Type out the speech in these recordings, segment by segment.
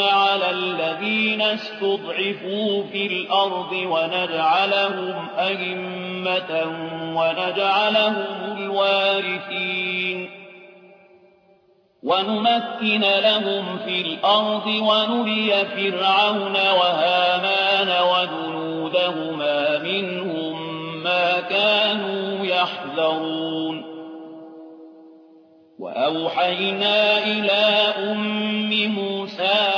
على الذين استضعفوا في الأرض ونجعلهم أئمة ونجعلهم الوارثين ونمكن لهم في الأرض ونري فرعون وهامان وجنودهما منهم ما كانوا يحذرون وأوحينا إلى أم موسى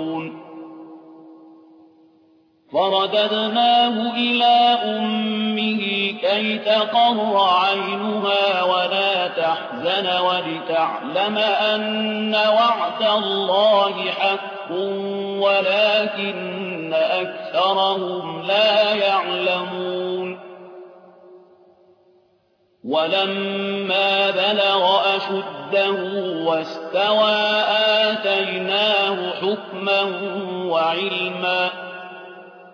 فرددناه إلى أمه كي تقر عينها ولا تحزن ولتعلم أن وعد الله حق ولكن أكثرهم لا يعلمون. ولما بلغ أشده واستوى آتيناه حكما وعلما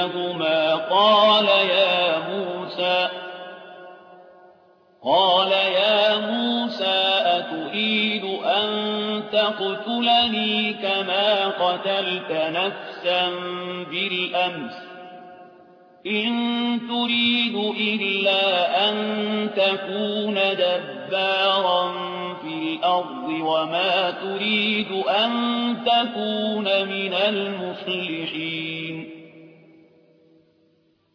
لهما قال يا موسى قال يا موسى أتريد أن تقتلني كما قتلت نفسا بالأمس إن تريد إلا أن تكون دبارا في الأرض وما تريد أن تكون من المصلحين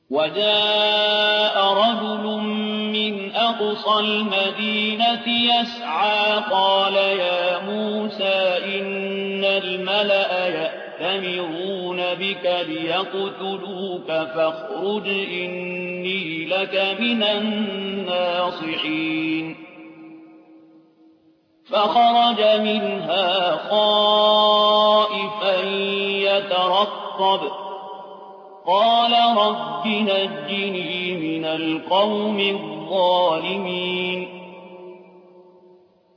وجاء رجل من أقصى المدينة يسعى قال يا موسى إن يأتي يأتمرون بك ليقتلوك فاخرج إني لك من الناصحين. فخرج منها خائفا يترقب. قال رب نجني من القوم الظالمين.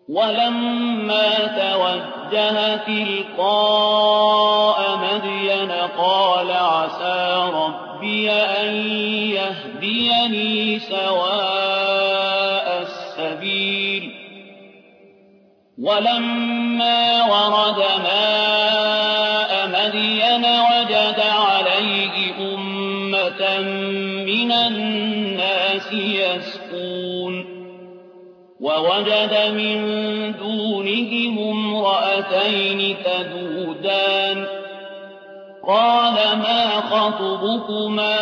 ولما توجه تلقاء مدين قال عسى ربي أن يهديني سواء السبيل. ولما ورد ماء مدين ووجد من دونهم امرأتين تذودان. قال ما خطبكما؟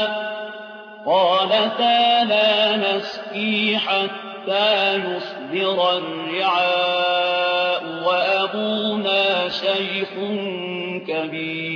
قالتا لا نسقي حتى يصدر الرعاء وأبونا شيخ كبير.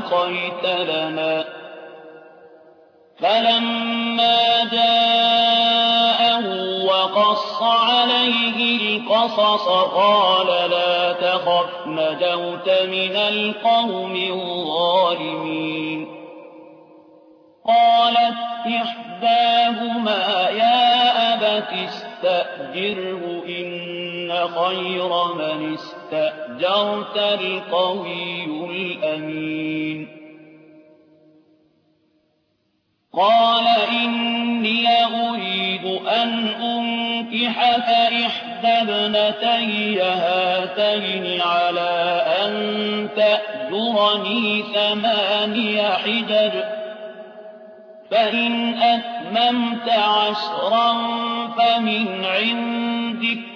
سقيت لنا. فلما جاءه وقص عليه القصص قال لا تخف نجوت من القوم الظالمين. قالت إحداهما يا أبت استأجره إن خير من استأجرت القوي الأمين. قال إني أريد أن أنكحك إحدى ابنتي هاتين على أن تأجرني ثماني حجج. فإن أتممت عشرا فمن عندك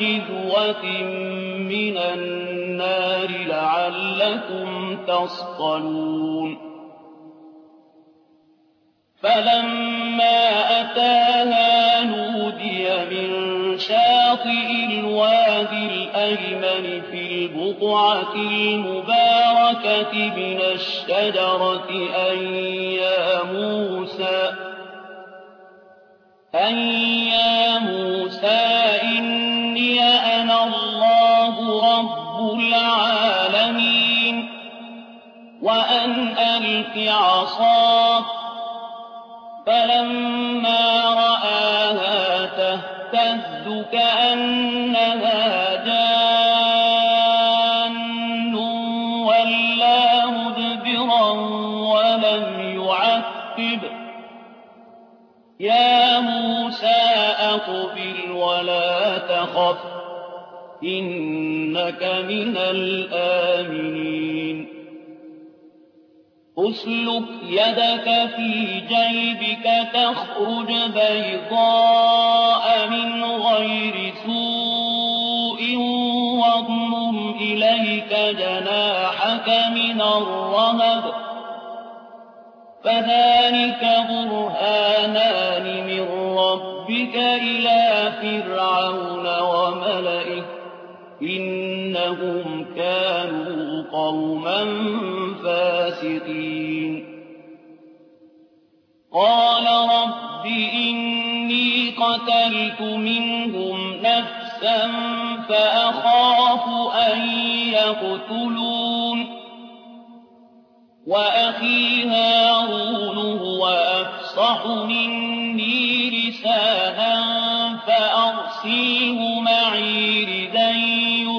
جذوة من النار لعلكم تصطلون. فلما أتاها نودي من شاطئ الوادي الأيمن في البقعة المباركة من الشجرة أن يا موسى أن يا موسى العالمين وأن ألق عصاك فلما رآها تهتز كأنها جان ولا مدبرا ولم يعقب. يا موسى أقبل ولا تخف. إنك من الآمنين. أسلك يدك في جيبك تخرج بيضاء من غير سوء واضمم إليك جناحك من الرهب. فذلك برهانان من ربك إلى فرعون وملئه. إنهم كانوا قوما فاسقين. قال رب إني قتلت منهم نفسا فأخاف أن يقتلون. وأخي هارون هو أفصح مني لسانا فأرسله معي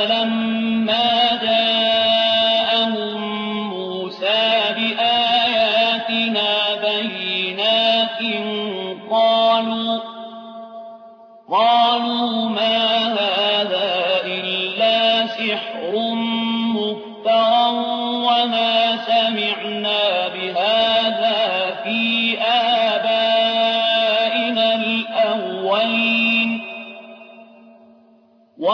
فلما جاءهم موسى بآياتنا بينات قالوا قالوا ما هذا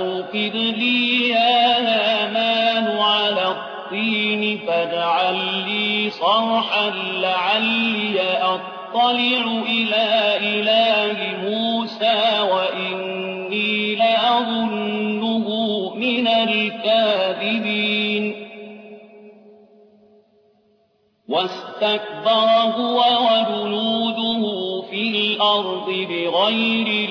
فأوقد لي يا هامان على الطين فاجعل لي صرحا لعلي أطلع إلى إله موسى وإني لأظنه من الكاذبين. واستكبر هو وجنوده في الأرض بغير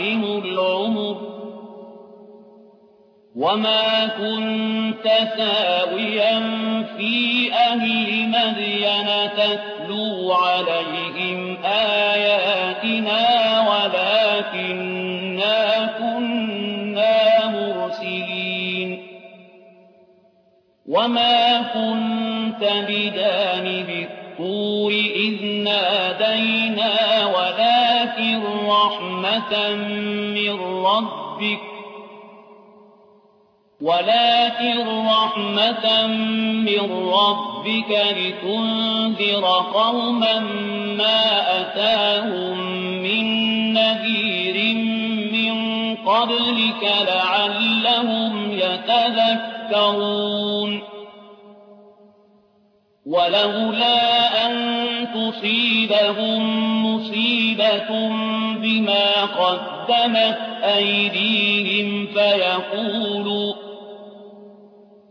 وما كنت ثاويا في أهل مدين تتلو عليهم آياتنا ولكنا كنا مرسلين وما كنت بجانب الطور إذ نادينا ولكن رحمة من ربك ولكن رحمة من ربك لتنذر قوما ما أتاهم من نذير من قبلك لعلهم يتذكرون. ولولا أن تصيبهم مصيبة بما قدمت أيديهم فيقولوا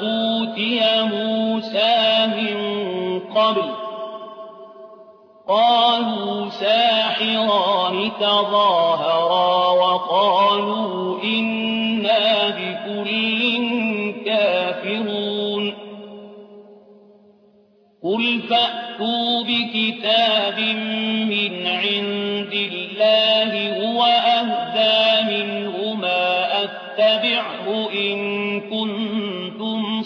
أوتي موسى من قبل. قالوا ساحران تظاهرا وقالوا إنا بكل كافرون. قل فأتوا بكتاب من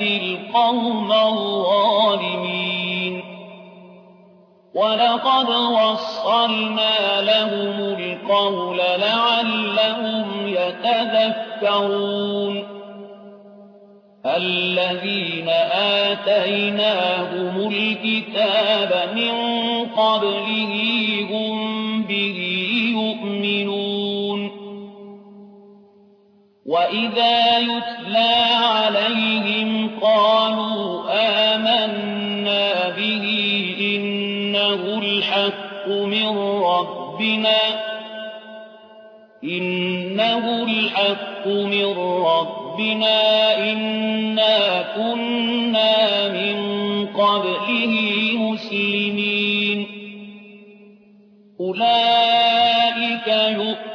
يهدي القوم الظالمين. ولقد وصلنا لهم القول لعلهم يتذكرون. الذين آتيناهم الكتاب من قبله هم به يؤمنون. وإذا يتلى عليهم قالوا آمنا به إنه الحق من ربنا إنه الحق من ربنا إنا كنا من قبله مسلمين. أولئك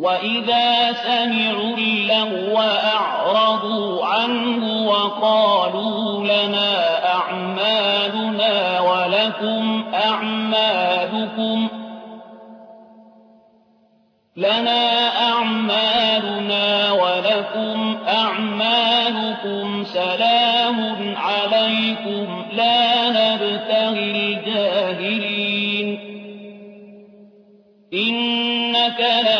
وإذا سمعوا اللغو أعرضوا عنه وقالوا لنا أعمالنا ولكم أعمالكم لنا أعمالنا ولكم أعمالكم سلام عليكم لا نبتغي الجاهلين إنك لا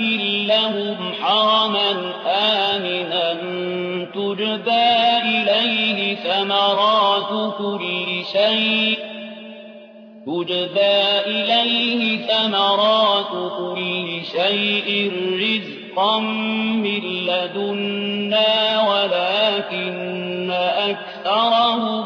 نمكن لهم حرما آمنا تجدى إليه ثمرات كل شيء تجدى إليه ثمرات كل شيء رزقا من لدنا ولكن أكثرهم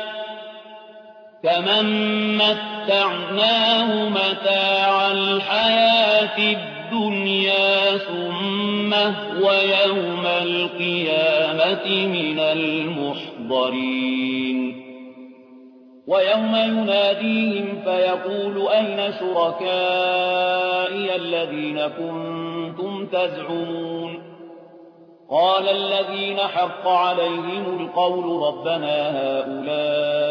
كمن متعناه متاع الحياة الدنيا ثم هو يوم القيامة من المحضرين ويوم يناديهم فيقول أين شركائي الذين كنتم تزعمون قال الذين حق عليهم القول ربنا هؤلاء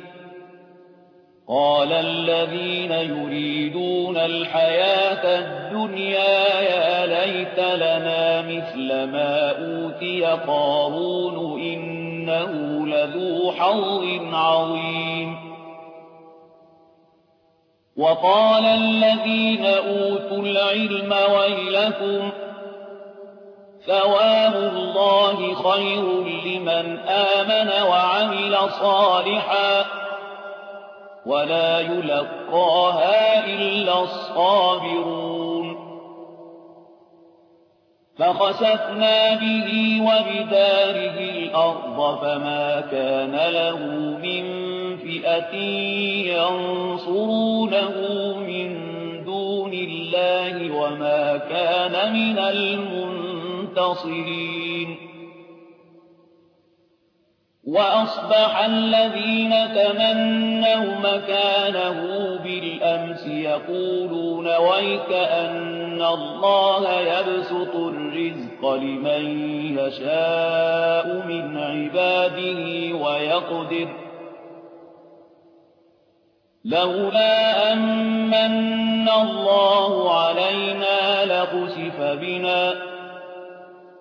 قال الذين يريدون الحياة الدنيا يا ليت لنا مثل ما أوتي قارون إنه لذو حظ عظيم. وقال الذين أوتوا العلم ويلكم ثواب الله خير لمن آمن وعمل صالحا. ولا يلقاها إلا الصابرون. فخسفنا به وبداره الأرض فما كان له من فئة ينصرونه من دون الله وما كان من المنتصرين. وأصبح الذين تمنوا مكانه بالأمس يقولون ويك أن الله يبسط الرزق لمن يشاء من عباده ويقدر لولا أمن الله علينا لخسف بنا